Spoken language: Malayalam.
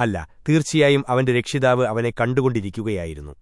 അല്ല തീർച്ചയായും അവന്റെ രക്ഷിതാവ് അവനെ കണ്ടുകൊണ്ടിരിക്കുകയായിരുന്നു.